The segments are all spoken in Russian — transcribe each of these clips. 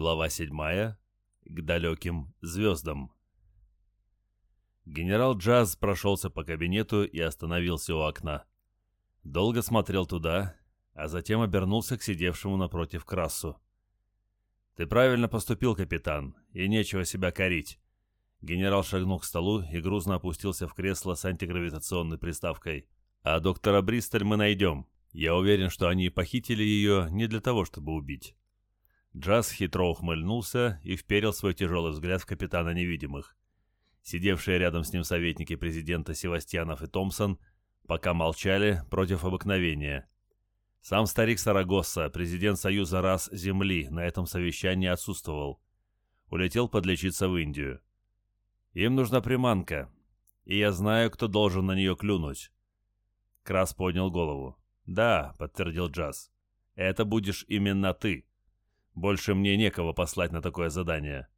Глава 7. К далеким звездам. Генерал Джаз прошелся по кабинету и остановился у окна. Долго смотрел туда, а затем обернулся к сидевшему напротив Красу. «Ты правильно поступил, капитан, и нечего себя корить». Генерал шагнул к столу и грузно опустился в кресло с антигравитационной приставкой. «А доктора Бристоль мы найдем. Я уверен, что они похитили ее не для того, чтобы убить». Джаз хитро ухмыльнулся и вперил свой тяжелый взгляд в капитана невидимых. Сидевшие рядом с ним советники президента Севастьянов и Томпсон пока молчали против обыкновения. Сам старик Сарагосса, президент Союза рас Земли, на этом совещании отсутствовал. Улетел подлечиться в Индию. Им нужна приманка, и я знаю, кто должен на нее клюнуть. Крас поднял голову. «Да», — подтвердил Джаз, — «это будешь именно ты». Больше мне некого послать на такое задание.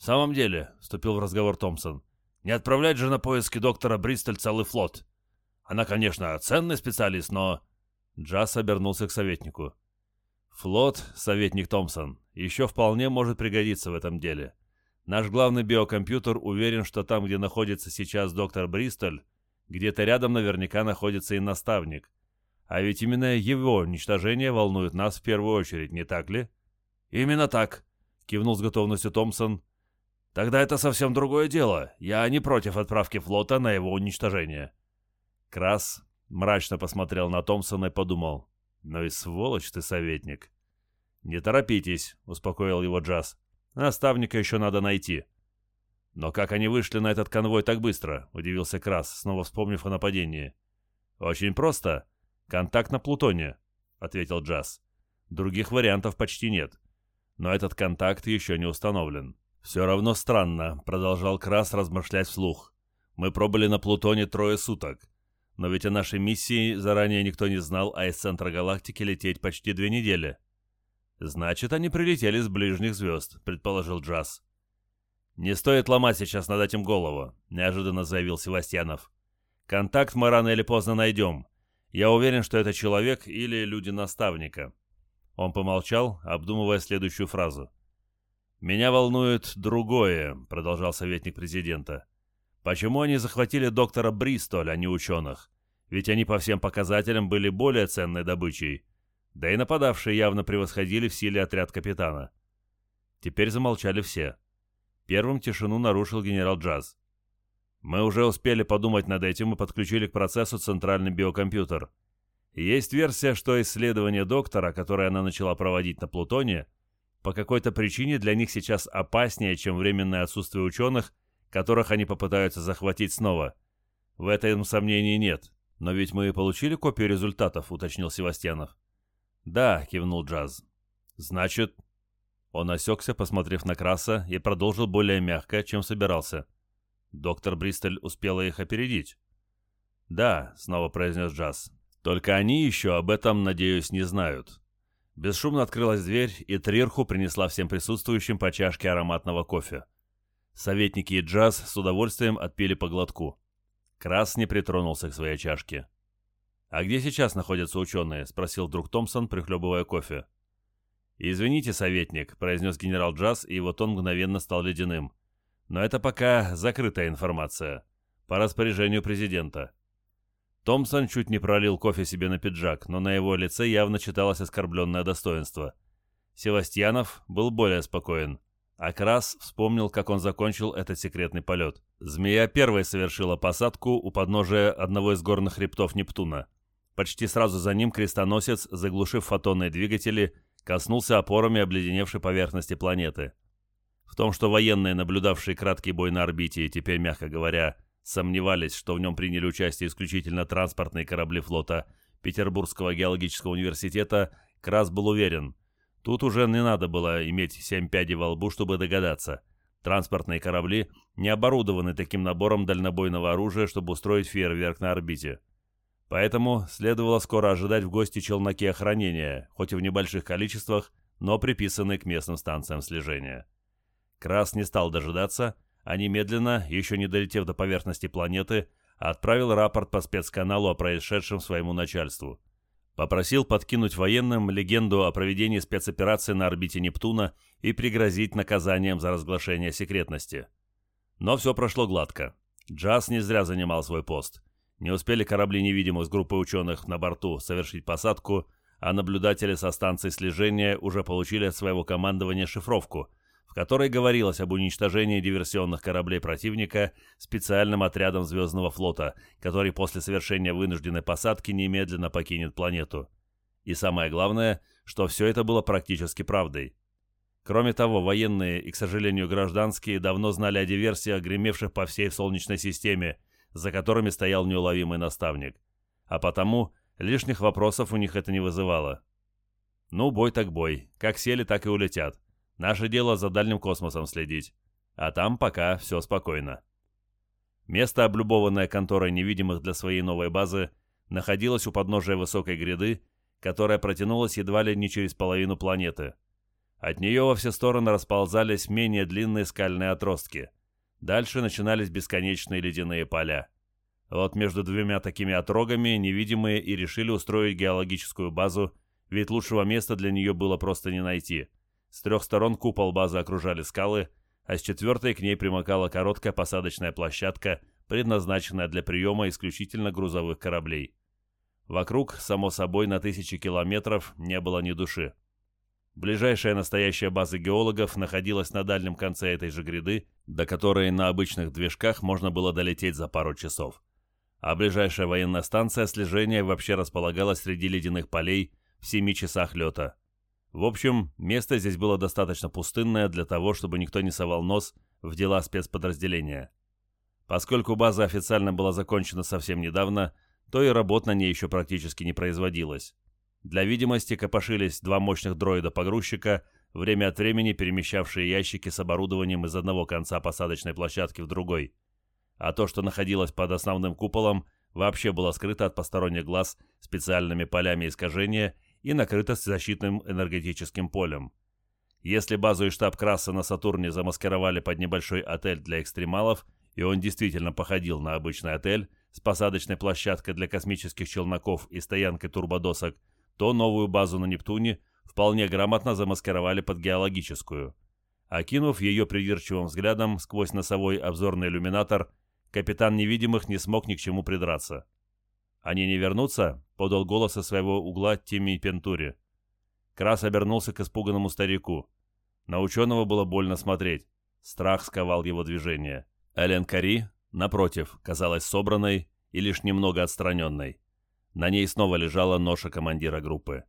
«В самом деле», — вступил в разговор Томпсон, — «не отправлять же на поиски доктора Бристоль целый флот. Она, конечно, ценный специалист, но...» Джаз обернулся к советнику. «Флот, советник Томпсон, еще вполне может пригодиться в этом деле. Наш главный биокомпьютер уверен, что там, где находится сейчас доктор Бристоль, где-то рядом наверняка находится и наставник. А ведь именно его уничтожение волнует нас в первую очередь, не так ли?» «Именно так», — кивнул с готовностью Томпсон. «Тогда это совсем другое дело. Я не против отправки флота на его уничтожение». Крас мрачно посмотрел на Томпсона и подумал. «Ну и сволочь ты, советник». «Не торопитесь», — успокоил его Джаз. «Наставника еще надо найти». «Но как они вышли на этот конвой так быстро?» — удивился Крас, снова вспомнив о нападении. «Очень просто. Контакт на Плутоне», — ответил Джаз. «Других вариантов почти нет но этот контакт еще не установлен. «Все равно странно», — продолжал Крас размышлять вслух. «Мы пробыли на Плутоне трое суток. Но ведь о нашей миссии заранее никто не знал, а из центра галактики лететь почти две недели». «Значит, они прилетели с ближних звезд», — предположил Джаз. «Не стоит ломать сейчас над этим голову», — неожиданно заявил Севастьянов. «Контакт мы рано или поздно найдем. Я уверен, что это человек или люди наставника. Он помолчал, обдумывая следующую фразу. «Меня волнует другое», — продолжал советник президента. «Почему они захватили доктора Бристоль, а не ученых? Ведь они по всем показателям были более ценной добычей. Да и нападавшие явно превосходили в силе отряд капитана». Теперь замолчали все. Первым тишину нарушил генерал Джаз. «Мы уже успели подумать над этим и подключили к процессу центральный биокомпьютер. Есть версия, что исследование доктора, которое она начала проводить на Плутоне, по какой-то причине для них сейчас опаснее, чем временное отсутствие ученых, которых они попытаются захватить снова. В этом сомнений нет. Но ведь мы получили копию результатов, уточнил Севастьянов. Да, кивнул Джаз. Значит... Он осекся, посмотрев на Краса, и продолжил более мягко, чем собирался. Доктор Бристоль успела их опередить. «Да», — снова произнес Джаз, только они еще об этом, надеюсь, не знают. Бесшумно открылась дверь, и Трирху принесла всем присутствующим по чашке ароматного кофе. Советники и Джаз с удовольствием отпили по глотку. Крас не притронулся к своей чашке. «А где сейчас находятся ученые?» — спросил друг Томпсон, прихлебывая кофе. «Извините, советник», — произнес генерал Джаз, и его тон мгновенно стал ледяным. «Но это пока закрытая информация. По распоряжению президента. Томпсон чуть не пролил кофе себе на пиджак, но на его лице явно читалось оскорбленное достоинство. Севастьянов был более спокоен. А Крас вспомнил, как он закончил этот секретный полет. Змея первой совершила посадку у подножия одного из горных хребтов Нептуна. Почти сразу за ним крестоносец, заглушив фотонные двигатели, коснулся опорами обледеневшей поверхности планеты. В том, что военные, наблюдавшие краткий бой на орбите теперь, мягко говоря, сомневались, что в нем приняли участие исключительно транспортные корабли флота Петербургского геологического университета, Крас был уверен. Тут уже не надо было иметь семь пядей во лбу, чтобы догадаться. Транспортные корабли не оборудованы таким набором дальнобойного оружия, чтобы устроить фейерверк на орбите. Поэтому следовало скоро ожидать в гости челноки охранения, хоть и в небольших количествах, но приписанные к местным станциям слежения. Крас не стал дожидаться, а немедленно, еще не долетев до поверхности планеты, отправил рапорт по спецканалу о происшедшем своему начальству. Попросил подкинуть военным легенду о проведении спецоперации на орбите Нептуна и пригрозить наказанием за разглашение секретности. Но все прошло гладко. Джаз не зря занимал свой пост. Не успели корабли невидимых с группой ученых на борту совершить посадку, а наблюдатели со станции слежения уже получили от своего командования шифровку, в которой говорилось об уничтожении диверсионных кораблей противника специальным отрядом Звездного флота, который после совершения вынужденной посадки немедленно покинет планету. И самое главное, что все это было практически правдой. Кроме того, военные и, к сожалению, гражданские давно знали о диверсиях, гремевших по всей Солнечной системе, за которыми стоял неуловимый наставник. А потому лишних вопросов у них это не вызывало. Ну, бой так бой. Как сели, так и улетят. Наше дело за дальним космосом следить. А там пока все спокойно. Место, облюбованное конторой невидимых для своей новой базы, находилось у подножия высокой гряды, которая протянулась едва ли не через половину планеты. От нее во все стороны расползались менее длинные скальные отростки. Дальше начинались бесконечные ледяные поля. Вот между двумя такими отрогами невидимые и решили устроить геологическую базу, ведь лучшего места для нее было просто не найти – с трех сторон купол базы окружали скалы, а с четвертой к ней примыкала короткая посадочная площадка, предназначенная для приема исключительно грузовых кораблей. Вокруг, само собой, на тысячи километров не было ни души. Ближайшая настоящая база геологов находилась на дальнем конце этой же гряды, до которой на обычных движках можно было долететь за пару часов. А ближайшая военная станция слежения вообще располагалась среди ледяных полей в семи часах лета. В общем, место здесь было достаточно пустынное для того, чтобы никто не совал нос в дела спецподразделения. Поскольку база официально была закончена совсем недавно, то и работ на ней еще практически не производилось. Для видимости копошились два мощных дроида-погрузчика, время от времени перемещавшие ящики с оборудованием из одного конца посадочной площадки в другой. А то, что находилось под основным куполом, вообще было скрыто от посторонних глаз специальными полями искажения и накрыта защитным энергетическим полем. Если базу и штаб Краса на Сатурне замаскировали под небольшой отель для экстремалов, и он действительно походил на обычный отель с посадочной площадкой для космических челноков и стоянкой турбодосок, то новую базу на Нептуне вполне грамотно замаскировали под геологическую. Окинув ее придирчивым взглядом сквозь носовой обзорный иллюминатор, капитан невидимых не смог ни к чему придраться. «Они не вернутся?» — подал голос из своего угла Тимми Пентури. Крас обернулся к испуганному старику. На ученого было больно смотреть. Страх сковал его движение. Элен Кари, напротив, казалась собранной и лишь немного отстраненной. На ней снова лежала ноша командира группы.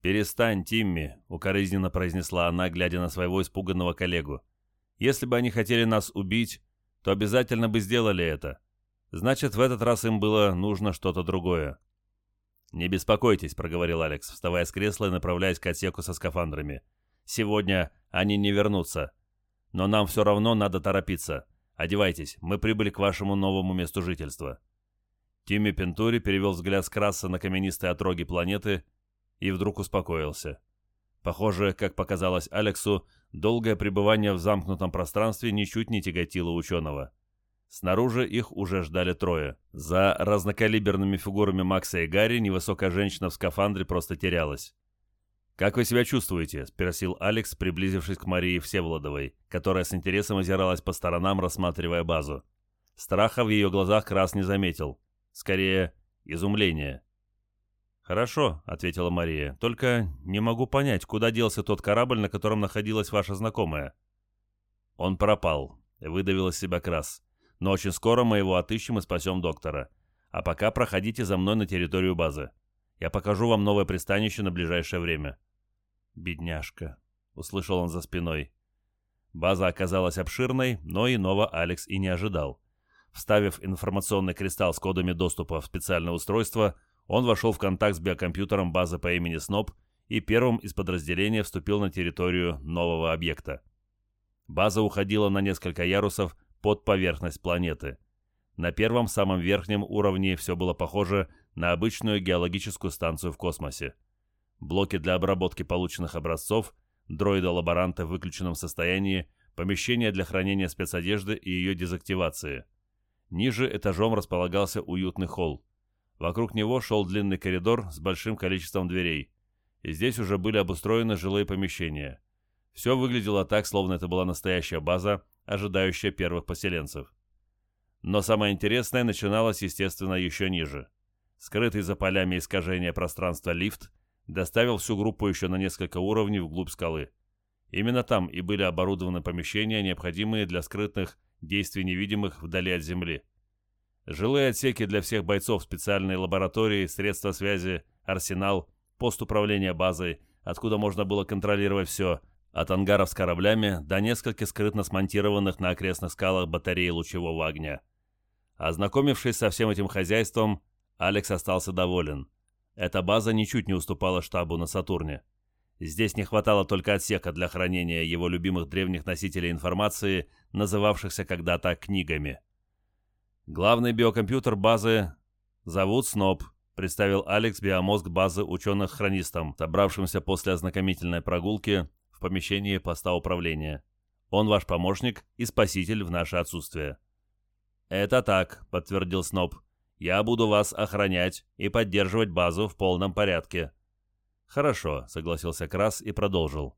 «Перестань, Тимми», — укоризненно произнесла она, глядя на своего испуганного коллегу. «Если бы они хотели нас убить, то обязательно бы сделали это. Значит, в этот раз им было нужно что-то другое. «Не беспокойтесь», — проговорил Алекс, вставая с кресла и направляясь к отсеку со скафандрами. «Сегодня они не вернутся. Но нам все равно надо торопиться. Одевайтесь, мы прибыли к вашему новому месту жительства». Тимми Пентури перевел взгляд с краса на каменистые отроги планеты и вдруг успокоился. Похоже, как показалось Алексу, долгое пребывание в замкнутом пространстве ничуть не тяготило ученого. Снаружи их уже ждали трое. За разнокалиберными фигурами Макса и Гарри невысокая женщина в скафандре просто терялась. «Как вы себя чувствуете?» – спросил Алекс, приблизившись к Марии Всеволодовой, которая с интересом озиралась по сторонам, рассматривая базу. Страха в ее глазах Крас не заметил. Скорее, изумление. «Хорошо», — ответила Мария, — «только не могу понять, куда делся тот корабль, на котором находилась ваша знакомая». «Он пропал», — выдавил из себя Крас. Но очень скоро мы его отыщем и спасем доктора. А пока проходите за мной на территорию базы. Я покажу вам новое пристанище на ближайшее время». «Бедняжка», — услышал он за спиной. База оказалась обширной, но иного Алекс и не ожидал. Вставив информационный кристалл с кодами доступа в специальное устройство, он вошел в контакт с биокомпьютером базы по имени СНОП и первым из подразделения вступил на территорию нового объекта. База уходила на несколько ярусов под поверхность планеты. На первом, самом верхнем уровне все было похоже на обычную геологическую станцию в космосе. Блоки для обработки полученных образцов, дроида-лаборанта в выключенном состоянии, помещение для хранения спецодежды и ее дезактивации. Ниже этажом располагался уютный холл. Вокруг него шел длинный коридор с большим количеством дверей. И здесь уже были обустроены жилые помещения. Все выглядело так, словно это была настоящая база, ожидающая первых поселенцев. Но самое интересное начиналось, естественно, еще ниже. Скрытый за полями искажения пространства лифт доставил всю группу еще на несколько уровней вглубь скалы. Именно там и были оборудованы помещения, необходимые для скрытных действий невидимых вдали от Земли. Жилые отсеки для всех бойцов, специальные лаборатории, средства связи, арсенал, пост управления базой, откуда можно было контролировать все, от ангаров с кораблями до нескольких скрытно смонтированных на окрестных скалах батареи лучевого огня. Ознакомившись со всем этим хозяйством, Алекс остался доволен. Эта база ничуть не уступала штабу на Сатурне. Здесь не хватало только отсека для хранения его любимых древних носителей информации, называвшихся когда-то книгами. Главный биокомпьютер базы зовут СНОП, представил Алекс биомозг базы ученых-хронистам, собравшимся после ознакомительной прогулки в помещении поста управления. Он ваш помощник и спаситель в наше отсутствие. «Это так», — подтвердил Сноб. «Я буду вас охранять и поддерживать базу в полном порядке». «Хорошо», — согласился Крас и продолжил.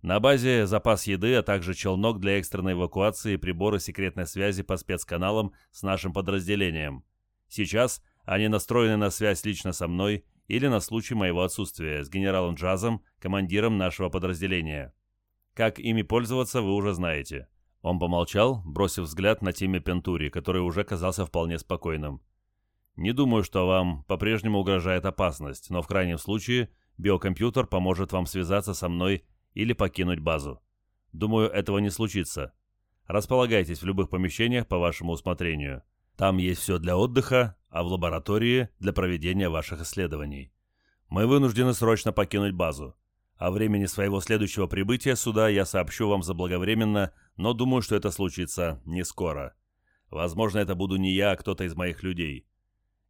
«На базе запас еды, а также челнок для экстренной эвакуации и приборы секретной связи по спецканалам с нашим подразделением. Сейчас они настроены на связь лично со мной или на случай моего отсутствия с генералом Джазом, командиром нашего подразделения. Как ими пользоваться, вы уже знаете». Он помолчал, бросив взгляд на Тимми Пентури, который уже казался вполне спокойным. «Не думаю, что вам по-прежнему угрожает опасность, но в крайнем случае биокомпьютер поможет вам связаться со мной или покинуть базу. Думаю, этого не случится. Располагайтесь в любых помещениях по вашему усмотрению. Там есть все для отдыха, а в лаборатории – для проведения ваших исследований. Мы вынуждены срочно покинуть базу. О времени своего следующего прибытия сюда я сообщу вам заблаговременно, но думаю, что это случится не скоро. Возможно, это буду не я, а кто-то из моих людей.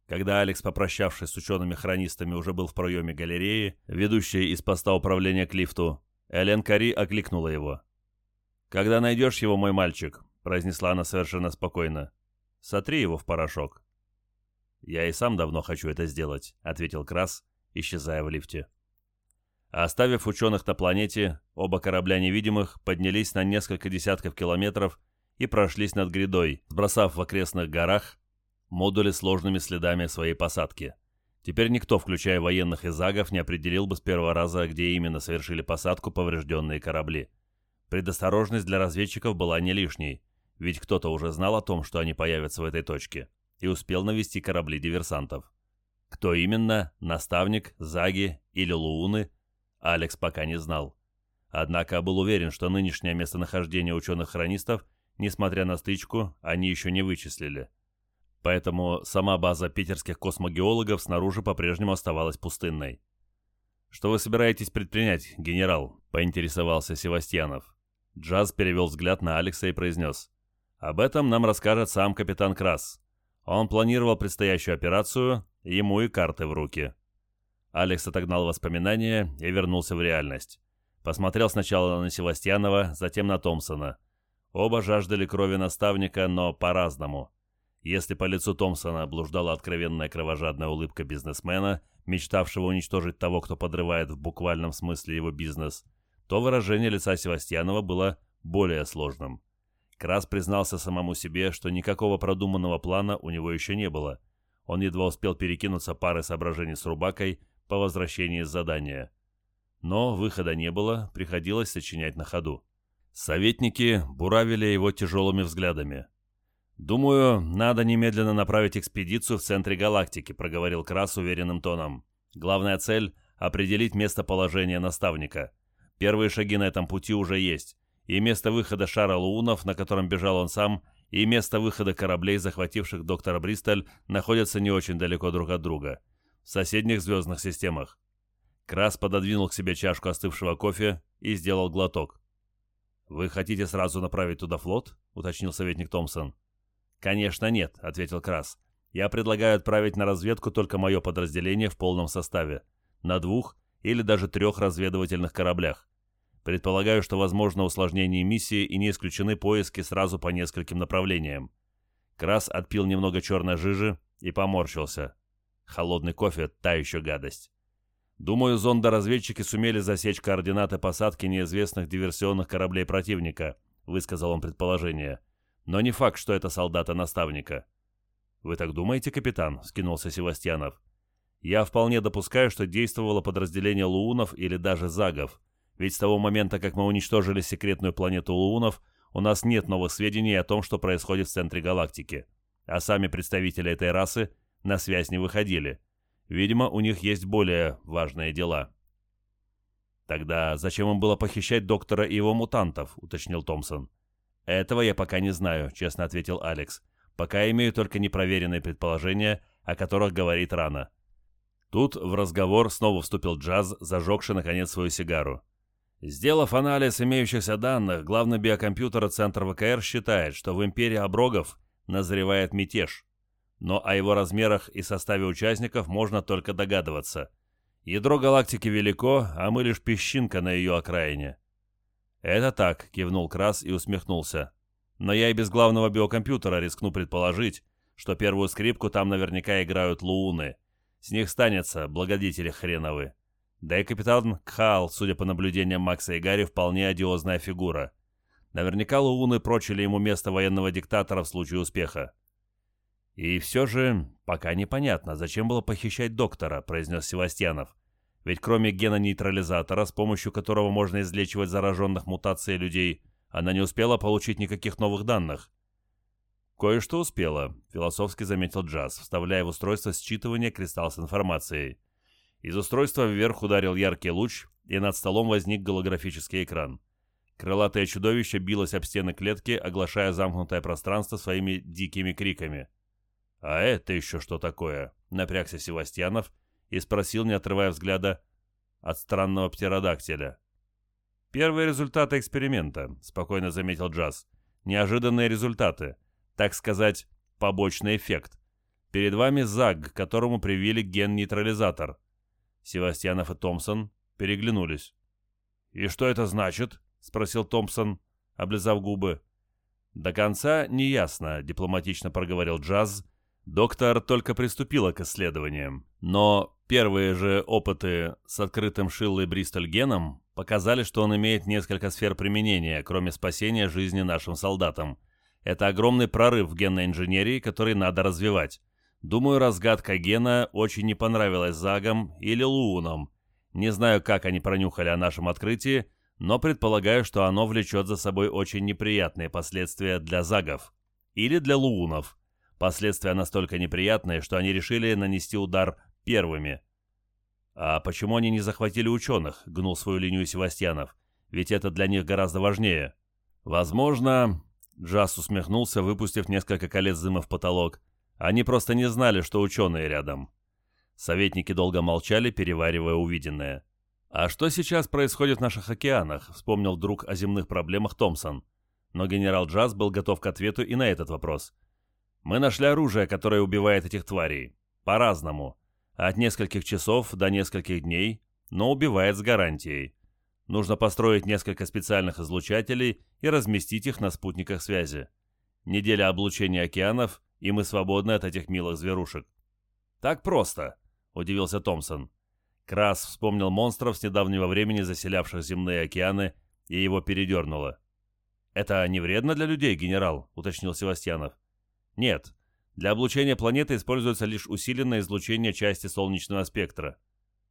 Когда Алекс, попрощавшись с учеными-хронистами, уже был в проеме галереи, ведущей из поста управления к лифту, Элен Кари окликнула его. «Когда найдешь его, мой мальчик», — произнесла она совершенно спокойно, — «сотри его в порошок». «Я и сам давно хочу это сделать», — ответил Крас, исчезая в лифте. Оставив ученых на планете, оба корабля невидимых поднялись на несколько десятков километров и прошлись над грядой, сбросав в окрестных горах модули сложными следами своей посадки. Теперь никто, включая военных и загов, не определил бы с первого раза, где именно совершили посадку поврежденные корабли. Предосторожность для разведчиков была не лишней, ведь кто-то уже знал о том, что они появятся в этой точке, и успел навести корабли диверсантов. Кто именно, наставник, заги или лууны, Алекс пока не знал. Однако был уверен, что нынешнее местонахождение ученых-хронистов, несмотря на стычку, они еще не вычислили. Поэтому сама база питерских космогеологов снаружи по-прежнему оставалась пустынной. «Что вы собираетесь предпринять, генерал?» – поинтересовался Севастьянов. Джаз перевел взгляд на Алекса и произнес. «Об этом нам расскажет сам капитан Крас. Он планировал предстоящую операцию, ему и карты в руки». Алекс отогнал воспоминания и вернулся в реальность. Посмотрел сначала на Севастьянова, затем на Томпсона. Оба жаждали крови наставника, но по-разному. Если по лицу Томпсона блуждала откровенная кровожадная улыбка бизнесмена, мечтавшего уничтожить того, кто подрывает в буквальном смысле его бизнес, то выражение лица Севастьянова было более сложным. Крас признался самому себе, что никакого продуманного плана у него еще не было. Он едва успел перекинуться парой соображений с Рубакой по возвращении с задания. Но выхода не было, приходилось сочинять на ходу. Советники буравили его тяжелыми взглядами. «Думаю, надо немедленно направить экспедицию в центре галактики», — проговорил Крас уверенным тоном. «Главная цель — определить местоположение наставника. Первые шаги на этом пути уже есть, и место выхода шара лунов, на котором бежал он сам, и место выхода кораблей, захвативших доктора Бристоль, находятся не очень далеко друг от друга, в соседних звездных системах». Крас пододвинул к себе чашку остывшего кофе и сделал глоток. «Вы хотите сразу направить туда флот?» — уточнил советник Томпсон. «Конечно нет», — ответил Крас. «Я предлагаю отправить на разведку только мое подразделение в полном составе. На двух или даже трех разведывательных кораблях. Предполагаю, что возможно усложнение миссии и не исключены поиски сразу по нескольким направлениям». Крас отпил немного черной жижи и поморщился. Холодный кофе – та еще гадость. Думаю, зондоразведчики сумели засечь координаты посадки неизвестных диверсионных кораблей противника, высказал он предположение. Но не факт, что это солдаты наставника. Вы так думаете, капитан? скинулся Севастьянов. Я вполне допускаю, что действовало подразделение луунов или даже загов. Ведь с того момента, как мы уничтожили секретную планету луунов, у нас нет новых сведений о том, что происходит в центре галактики. А сами представители этой расы на связь не выходили. Видимо, у них есть более важные дела. «Тогда зачем им было похищать доктора и его мутантов?» — уточнил Томпсон. «Этого я пока не знаю», — честно ответил Алекс. «Пока имею только непроверенные предположения, о которых говорит Рана». Тут в разговор снова вступил Джаз, зажегший, наконец, свою сигару. Сделав анализ имеющихся данных, главный биокомпьютер Центра ВКР считает, что в империи Оброгов назревает мятеж но о его размерах и составе участников можно только догадываться. Ядро галактики велико, а мы лишь песчинка на ее окраине. «Это так», — кивнул Крас и усмехнулся. «Но я и без главного биокомпьютера рискну предположить, что первую скрипку там наверняка играют лууны. С них станется, благодетели хреновы. Да и капитан Кхал, судя по наблюдениям Макса и Гарри, вполне одиозная фигура. Наверняка лууны прочили ему место военного диктатора в случае успеха. «И все же пока непонятно, зачем было похищать доктора», — произнес Севастьянов. «Ведь кроме гена нейтрализатора, с помощью которого можно излечивать зараженных мутацией людей, она не успела получить никаких новых данных». «Кое-что успела», — философски заметил Джаз, вставляя в устройство считывания кристалл с информацией. Из устройства вверх ударил яркий луч, и над столом возник голографический экран. Крылатое чудовище билось об стены клетки, оглашая замкнутое пространство своими дикими криками. «А это еще что такое?» — напрягся Севастьянов и спросил, не отрывая взгляда, от странного птеродактиля. «Первые результаты эксперимента», — спокойно заметил Джаз. «Неожиданные результаты. Так сказать, побочный эффект. Перед вами ЗАГ, которому привили ген-нейтрализатор». Севастьянов и Томпсон переглянулись. «И что это значит?» — спросил Томпсон, облизав губы. «До конца неясно», — дипломатично проговорил Джаз, Доктор только приступила к исследованиям, но первые же опыты с открытым Шиллой Бристоль геном показали, что он имеет несколько сфер применения, кроме спасения жизни нашим солдатам. Это огромный прорыв в генной инженерии, который надо развивать. Думаю, разгадка гена очень не понравилась Загам или Луунам. Не знаю, как они пронюхали о нашем открытии, но предполагаю, что оно влечет за собой очень неприятные последствия для Загов. Или для Луунов. Последствия настолько неприятные, что они решили нанести удар первыми. «А почему они не захватили ученых?» — гнул свою линию Севастьянов. «Ведь это для них гораздо важнее». «Возможно...» — Джаз усмехнулся, выпустив несколько колец дыма в потолок. «Они просто не знали, что ученые рядом». Советники долго молчали, переваривая увиденное. «А что сейчас происходит в наших океанах?» — вспомнил вдруг о земных проблемах Томпсон. Но генерал Джаз был готов к ответу и на этот вопрос — мы нашли оружие, которое убивает этих тварей. По-разному. От нескольких часов до нескольких дней, но убивает с гарантией. Нужно построить несколько специальных излучателей и разместить их на спутниках связи. Неделя облучения океанов, и мы свободны от этих милых зверушек. «Так просто», — удивился Томпсон. Крас вспомнил монстров с недавнего времени, заселявших земные океаны, и его передернуло. «Это не вредно для людей, генерал?» — уточнил Севастьянов. Нет, для облучения планеты используется лишь усиленное излучение части солнечного спектра.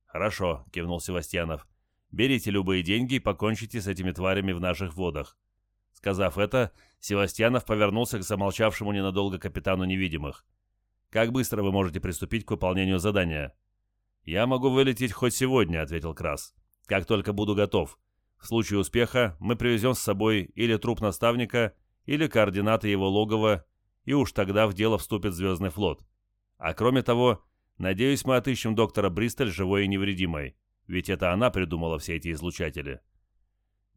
Хорошо, кивнул Севастьянов. Берите любые деньги и покончите с этими тварями в наших водах. Сказав это, Севастьянов повернулся к замолчавшему ненадолго капитану невидимых. «Как быстро вы можете приступить к выполнению задания?» «Я могу вылететь хоть сегодня», — ответил Крас. «Как только буду готов. В случае успеха мы привезем с собой или труп наставника, или координаты его логова и уж тогда в дело вступит Звездный флот. А кроме того, надеюсь, мы отыщем доктора Бристоль живой и невредимой, ведь это она придумала все эти излучатели.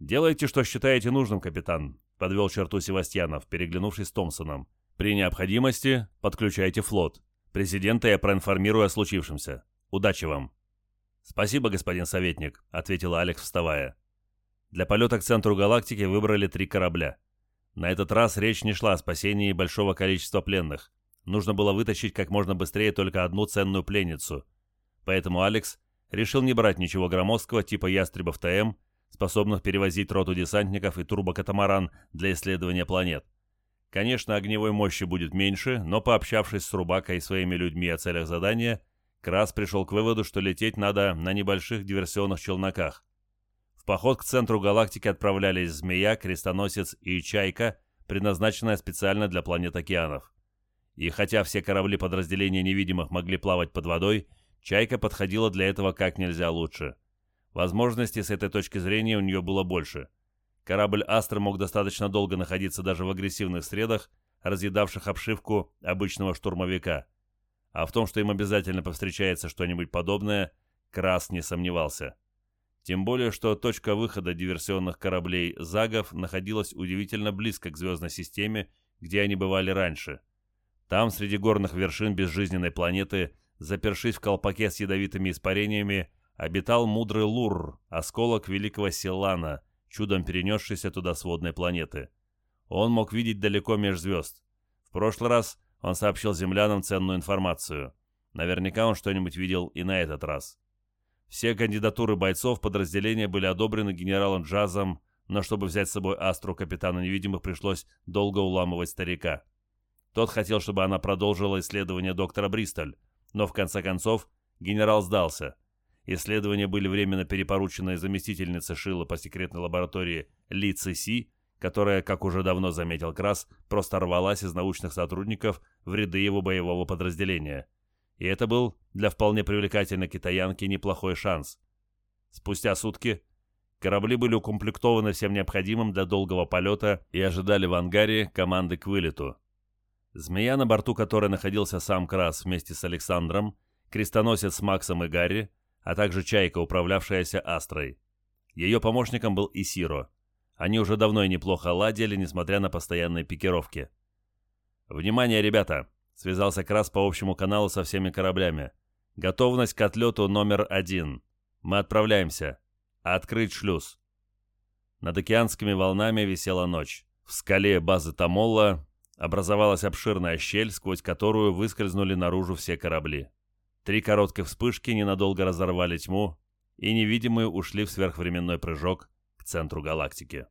«Делайте, что считаете нужным, капитан», — подвел черту Севастьянов, переглянувшись с Томпсоном. «При необходимости подключайте флот. Президента я проинформирую о случившемся. Удачи вам». «Спасибо, господин советник», — ответил Алекс, вставая. Для полета к центру галактики выбрали три корабля — на этот раз речь не шла о спасении большого количества пленных, нужно было вытащить как можно быстрее только одну ценную пленницу. Поэтому Алекс решил не брать ничего громоздкого типа ястребов ТМ, способных перевозить роту десантников и турбокатамаран для исследования планет. Конечно, огневой мощи будет меньше, но пообщавшись с Рубакой и своими людьми о целях задания, Крас пришел к выводу, что лететь надо на небольших диверсионных челноках. В поход к центру галактики отправлялись Змея, Крестоносец и Чайка, предназначенная специально для планет океанов. И хотя все корабли подразделения невидимых могли плавать под водой, Чайка подходила для этого как нельзя лучше. Возможностей с этой точки зрения у нее было больше. Корабль «Астра» мог достаточно долго находиться даже в агрессивных средах, разъедавших обшивку обычного штурмовика. А в том, что им обязательно повстречается что-нибудь подобное, Крас не сомневался. Тем более, что точка выхода диверсионных кораблей «Загов» находилась удивительно близко к звездной системе, где они бывали раньше. Там, среди горных вершин безжизненной планеты, запершись в колпаке с ядовитыми испарениями, обитал мудрый Лур, осколок великого Селана, чудом перенесшийся туда с водной планеты. Он мог видеть далеко меж звезд. В прошлый раз он сообщил землянам ценную информацию. Наверняка он что-нибудь видел и на этот раз. Все кандидатуры бойцов подразделения были одобрены генералом Джазом, но чтобы взять с собой Астру капитана невидимых пришлось долго уламывать старика. Тот хотел, чтобы она продолжила исследование доктора Бристоль, но в конце концов генерал сдался. Исследования были временно перепоручены заместительнице Шила по секретной лаборатории Ли Ци которая, как уже давно заметил Крас, просто рвалась из научных сотрудников в ряды его боевого подразделения. И это был для вполне привлекательной китаянки неплохой шанс. Спустя сутки корабли были укомплектованы всем необходимым для долгого полета и ожидали в ангаре команды к вылету. Змея, на борту которой находился сам Крас вместе с Александром, крестоносец Максом и Гарри, а также Чайка, управлявшаяся Астрой. Ее помощником был Исиро. Они уже давно и неплохо ладили, несмотря на постоянные пикировки. «Внимание, ребята!» — связался Крас по общему каналу со всеми кораблями. «Готовность к отлету номер один. Мы отправляемся. Открыть шлюз». Над океанскими волнами висела ночь. В скале базы Тамолла образовалась обширная щель, сквозь которую выскользнули наружу все корабли. Три коротких вспышки ненадолго разорвали тьму, и невидимые ушли в сверхвременной прыжок к центру галактики.